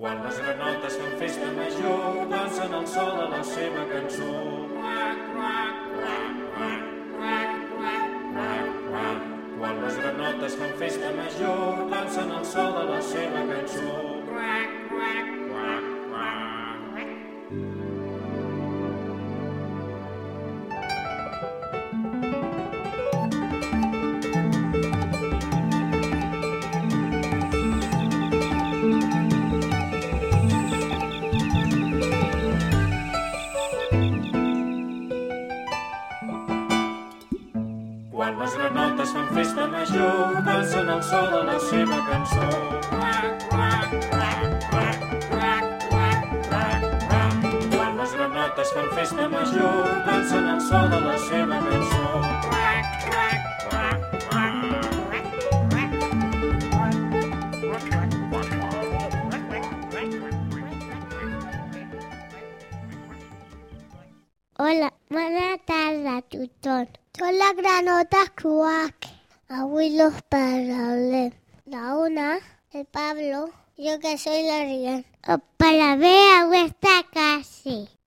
Quan les granotes fan festa major, dansen al so de la seva cançó. Quan les granotes fan festa major, dansen al so de la seva cançó. De la seva cançó. Hola, bona tarda a tothom. Soc la granota Cruac. Avui los. La Una, el Pablo, yo que soy la Rian. Para ver a vuestra casa.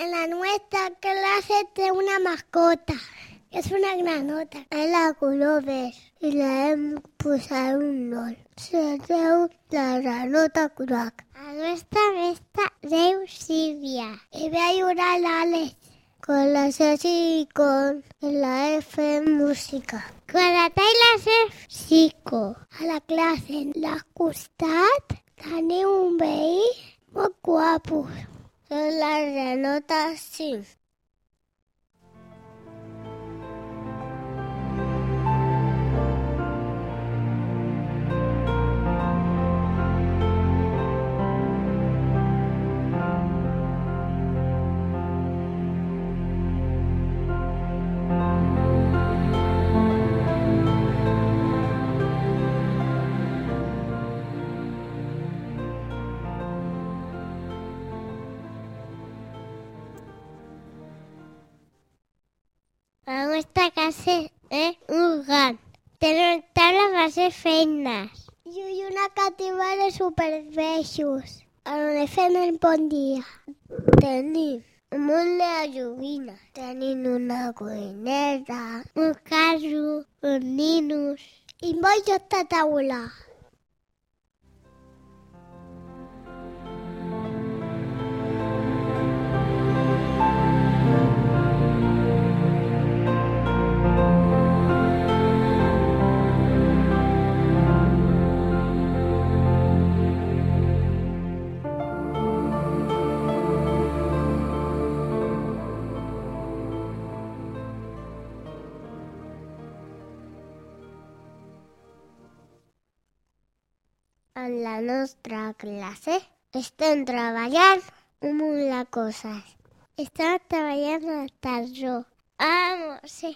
En la, la nuestra clase té una mascota. Es una granota. Es la verd. Y le posat un nom. Se diu la granota curac. A nuestra mestra diu Sílvia. Y ve a ayudar a l'Àlex. Con la Ceci y con la F música. Con la Taylor F psico. A la clase, en la costat, tenim un veí molt guapo. Son las de. Taula per fer feines. I una cativa de superpeixos. On fem el bon dia. Tenim un munt de joguines. Tenim una cuinera, un carro, uns ninos i molt jocs de taula. En la nostra classe estem treballant un munt de coses. Estem. Vamos, sí,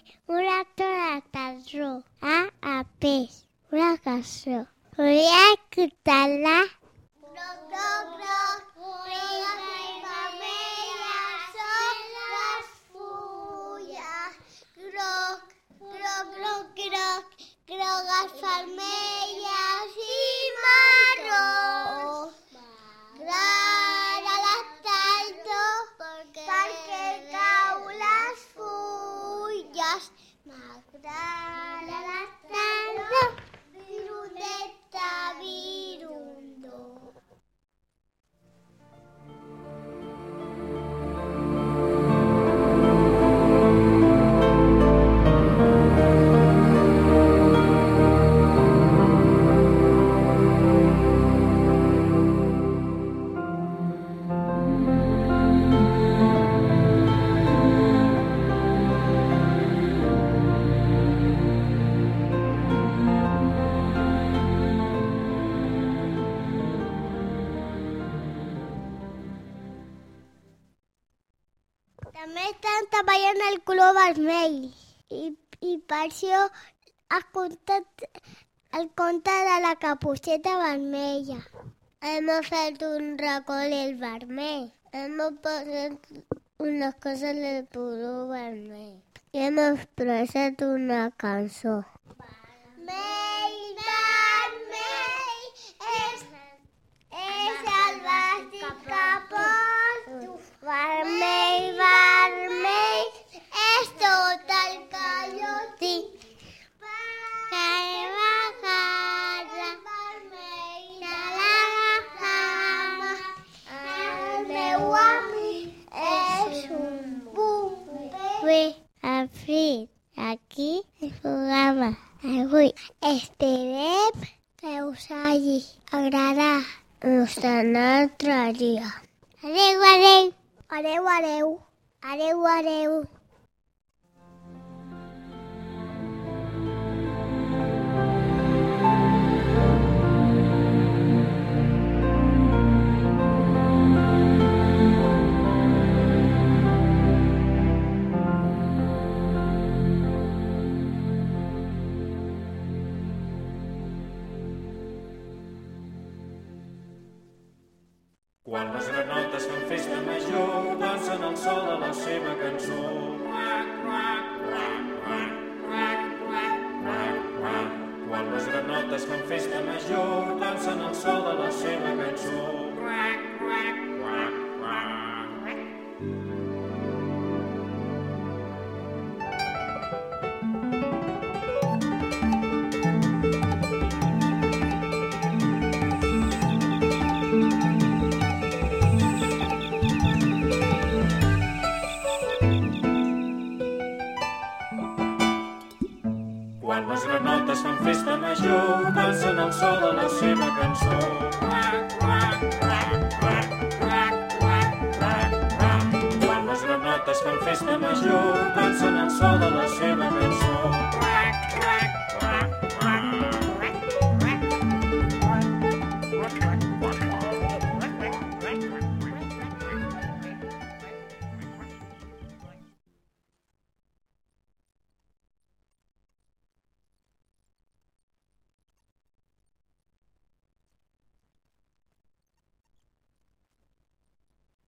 de tardor. A, a peix, una cançó. Volia escuchar-la? Groc, groc, groc, i vermelles són les fulles. Groc, groc, groc, groc, grogues vermelles Magda. Estan treballant el color vermell i, i per això has contat el conte de la capuceta vermella. Hem fet un recoll vermell. Hem posat unes coses del color vermell. I hem expressat una cançó. En fi, aquí el programa d'avui. Esperem que us hagi agradat. Ens un altre dia. Adéu, adéu. Adéu, adéu. Adéu, adéu. La seva cançó. Quan les granotes fan festa major, dansen al so de la seva cançó. Quan al so de la seva cançó. Quan les granotes fan festa major, dansen al so de la seva cançó.